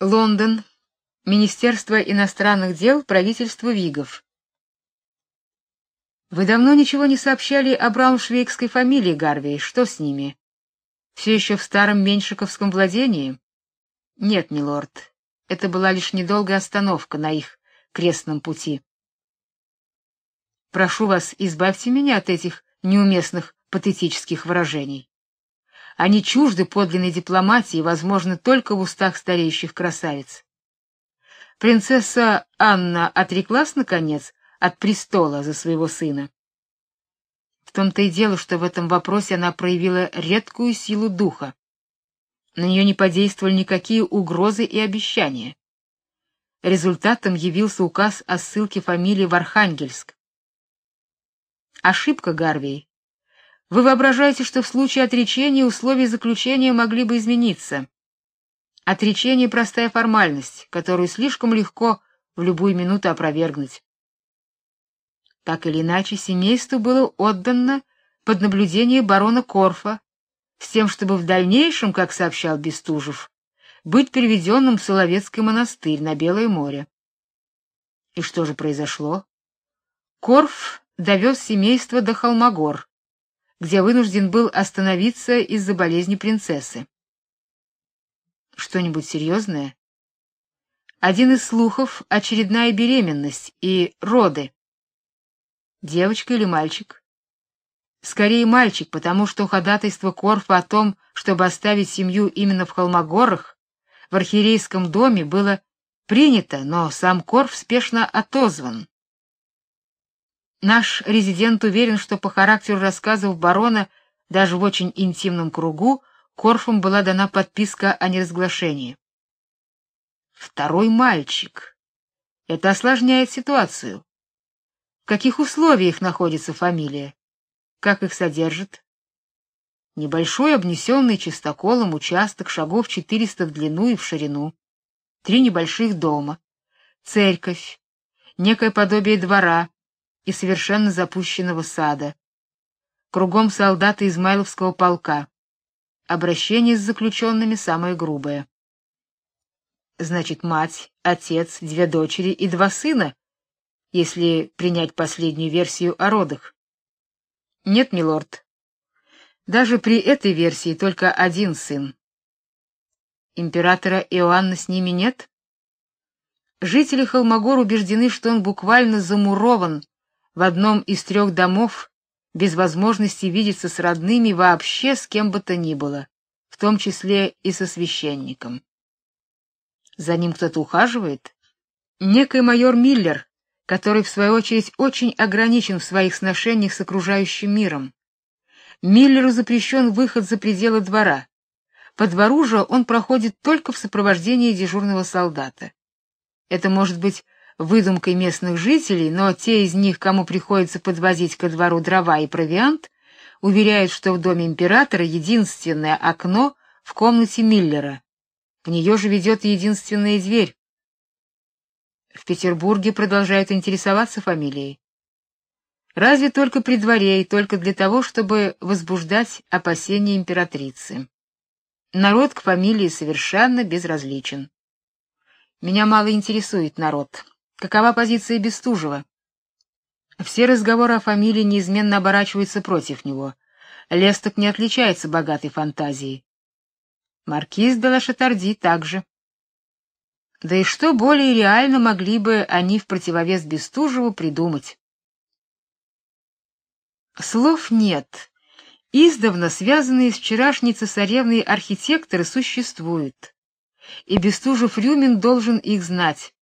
Лондон. Министерство иностранных дел правительства Вигов. Вы давно ничего не сообщали о брауншвейгской фамилии Гарвей. Что с ними? Все еще в старом меньшиковском владении? Нет, милорд. Это была лишь недолгая остановка на их крестном пути. Прошу вас, избавьте меня от этих неуместных патетических выражений. Они чужды подлинной дипломатии, возможно, только в устах стареющих красавиц. Принцесса Анна отреклась наконец от престола за своего сына. В том-то и дело, что в этом вопросе она проявила редкую силу духа. На нее не подействовали никакие угрозы и обещания. Результатом явился указ о ссылке фамилии в Архангельск. Ошибка, Гарвей. Вы воображаете, что в случае отречения условия заключения могли бы измениться. Отречение простая формальность, которую слишком легко в любую минуту опровергнуть. Так или иначе, семейству было отдано под наблюдение барона Корфа, с тем, чтобы в дальнейшем, как сообщал Бестужев, быть переведенным в Соловецкий монастырь на Белое море. И что же произошло? Корф довез семейство до Холмогор, где вынужден был остановиться из-за болезни принцессы. Что-нибудь серьезное? Один из слухов очередная беременность и роды. Девочка или мальчик? Скорее мальчик, потому что ходатайство Корфа о том, чтобы оставить семью именно в Холмогорах, в архиерейском доме было принято, но сам Корф спешно отозван. Наш резидент уверен, что по характеру рассказов барона даже в очень интимном кругу Корфом была дана подписка о неразглашении. Второй мальчик. Это осложняет ситуацию. В каких условиях находится фамилия? Как их содержат? Небольшой обнесенный чистоколом участок шагов 400 в длину и в ширину. Три небольших дома. Церковь, некое подобие двора, и совершенно запущенного сада. Кругом солдаты Измайловского полка. Обращение с заключенными самое грубое. Значит, мать, отец, две дочери и два сына, если принять последнюю версию о родах. Нет, милорд. Даже при этой версии только один сын. Императора Иоанна с ними нет? Жители Холмогор убеждены, что он буквально замурован в одном из трех домов без возможности видеться с родными вообще с кем бы то ни было, в том числе и со священником. За ним кто-то ухаживает? Некий майор Миллер, который в свою очередь очень ограничен в своих сношениях с окружающим миром. Миллеру запрещен выход за пределы двора. По двору же он проходит только в сопровождении дежурного солдата. Это может быть выдумкой местных жителей, но те из них, кому приходится подвозить ко двору дрова и провиант, уверяют, что в доме императора единственное окно в комнате Миллера. В нее же ведет единственная дверь. В Петербурге продолжают интересоваться фамилией. Разве только при дворе и только для того, чтобы возбуждать опасения императрицы. Народ к фамилии совершенно безразличен. Меня мало интересует народ. Какова позиция Бестужева? Все разговоры о фамилии неизменно оборачиваются против него. Лесток не отличается богатой фантазией. Маркиз де Лашатарди также. Да и что более реально могли бы они в противовес Бестужеву придумать? Слов нет. Издавна связанные с вчерашней цесаревной архитекторы существуют. И Бестужев-Рюмин должен их знать.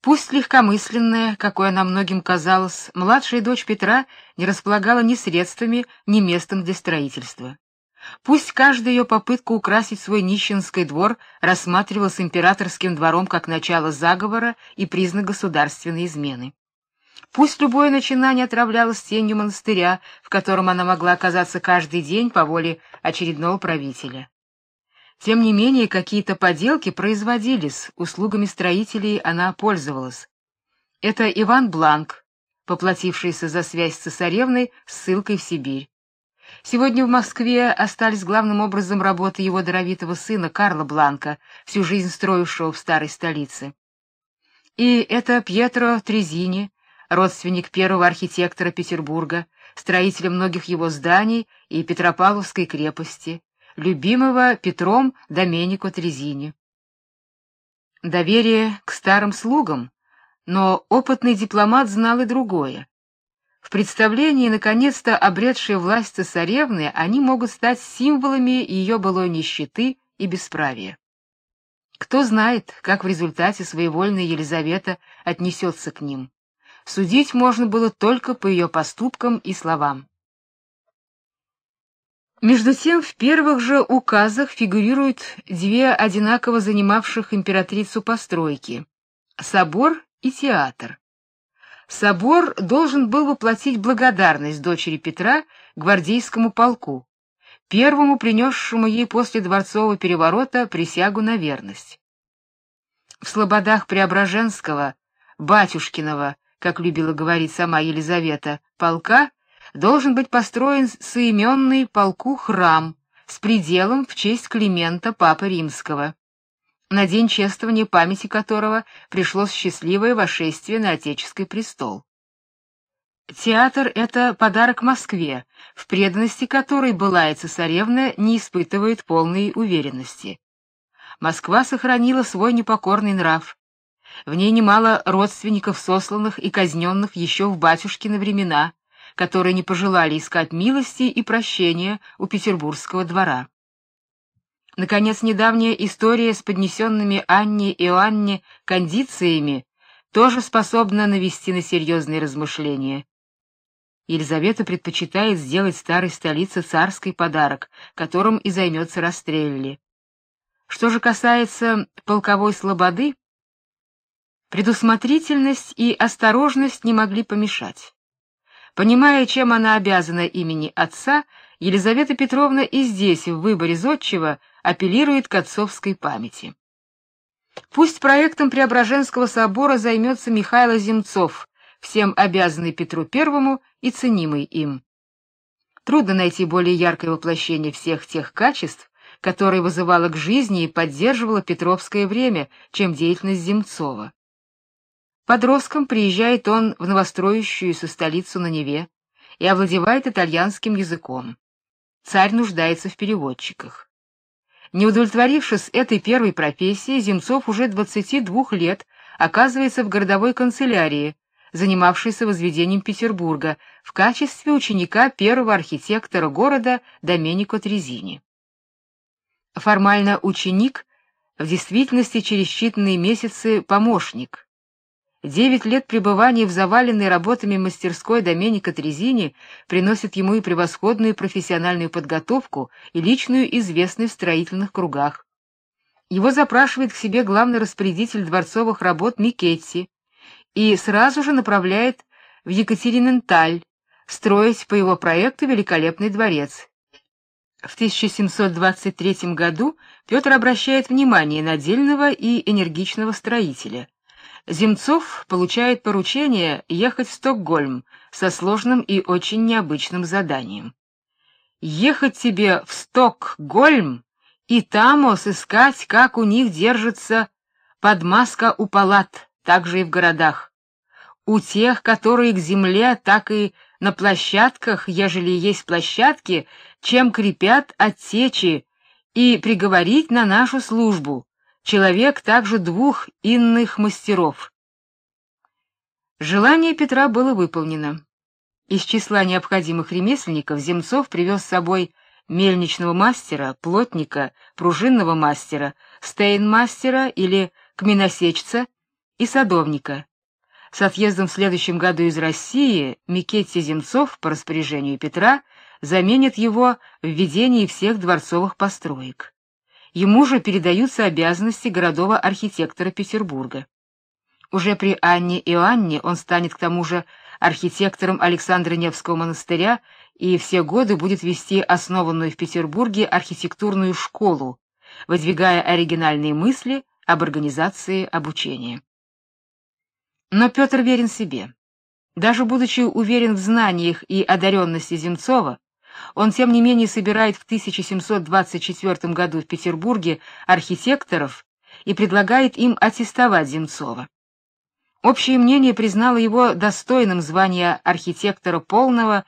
Пусть легкомысленная, какой она многим казалась, младшая дочь Петра не располагала ни средствами, ни местом для строительства. Пусть каждая ее попытка украсить свой нищенский двор рассматривалась императорским двором как начало заговора и признак государственной измены. Пусть любое начинание отравлялось тенью монастыря, в котором она могла оказаться каждый день по воле очередного правителя. Тем не менее, какие-то поделки производились, услугами строителей она пользовалась. Это Иван Бланк, поплатившийся за связь с цесаревной с ссылкой в Сибирь. Сегодня в Москве остались главным образом работы его даровитого сына Карла Бланка, всю жизнь строившего в старой столице. И это Пьетро Трезини, родственник первого архитектора Петербурга, строителя многих его зданий и Петропавловской крепости, любимого Петром Доменико Трезини. Доверие к старым слугам, но опытный дипломат знал и другое. В представлении наконец-то обретшей власть цесаревны они могут стать символами ее былой нищеты и бесправия. Кто знает, как в результате своевольная Елизавета отнесется к ним. Судить можно было только по ее поступкам и словам. Между тем, в первых же указах фигурируют две одинаково занимавших императрицу постройки: собор и театр. Собор должен был воплотить благодарность дочери Петра гвардейскому полку, первому принесшему ей после дворцового переворота присягу на верность. В слободах Преображенского, батюшкиного, как любила говорить сама Елизавета, полка должен быть построен соименный полку храм с пределом в честь Климента папы Римского на день чествования памяти которого пришлось счастливое вошествие на отеческий престол. Театр это подарок Москве, в преданности которой былая цесаревна не испытывает полной уверенности. Москва сохранила свой непокорный нрав. В ней немало родственников сосланных и казненных еще в батюшкины времена, которые не пожелали искать милости и прощения у петербургского двора. Наконец, недавняя история с поднесенными Анне и Иоанне кондициями тоже способна навести на серьезные размышления. Елизавета предпочитает сделать старой столице царский подарок, которым и займется Растрелли. Что же касается полковой слободы, предусмотрительность и осторожность не могли помешать. Понимая, чем она обязана имени отца, Елизавета Петровна и здесь в выборе зодчего апеллирует к отцовской памяти. Пусть проектом Преображенского собора займется Михаил Земцов, всем обязанный Петру Первому и ценимый им. Трудно найти более яркое воплощение всех тех качеств, которые вызывало к жизни и поддерживало Петровское время, чем деятельность Земцова. Подростком приезжает он в новостроящуюся столицу на Неве и овладевает итальянским языком. Царь нуждается в переводчиках. Не удовлетворившись этой первой профессией, Земцов уже 22 лет оказывается в городовой канцелярии, занимавшейся возведением Петербурга, в качестве ученика первого архитектора города Доменико Трезини. Формально ученик, в действительности через считанные месяцы помощник. Девять лет пребывания в заваленной работами мастерской Доменика Трезини приносят ему и превосходную профессиональную подготовку, и личную известность в строительных кругах. Его запрашивает к себе главный распорядитель дворцовых работ Микетти и сразу же направляет в Екатериненталь строить по его проекту великолепный дворец. В 1723 году Петр обращает внимание на дельного и энергичного строителя. Земцов получает поручение ехать в Стокгольм со сложным и очень необычным заданием. Ехать тебе в Стокгольм и там сыскать, как у них держится подмазка у палат, также и в городах. У тех, которые к земле, так и на площадках, ежели есть площадки, чем крепят отсечи, и приговорить на нашу службу человек также двух иных мастеров. Желание Петра было выполнено. Из числа необходимых ремесленников Земцов привез с собой мельничного мастера, плотника, пружинного мастера, стейнмастера или каменосечца и садовника. С отъездом в следующем году из России Микетти Земцов по распоряжению Петра заменит его в ведении всех дворцовых построек. Ему же передаются обязанности городового архитектора Петербурга. Уже при Анне Иоанне он станет к тому же архитектором Александра Невского монастыря и все годы будет вести основанную в Петербурге архитектурную школу, выдвигая оригинальные мысли об организации обучения. Но Петр верен себе. Даже будучи уверен в знаниях и одаренности Земцова, он тем не менее собирает в 1724 году в Петербурге архитекторов и предлагает им аттестовать Земцова. Общее мнение признало его достойным звания архитектора полного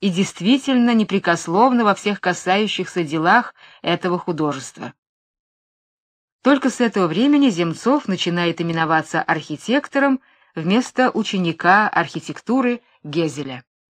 и действительно непрекословно во всех касающихся делах этого художества. Только с этого времени Земцов начинает именоваться архитектором вместо ученика архитектуры Гезеля.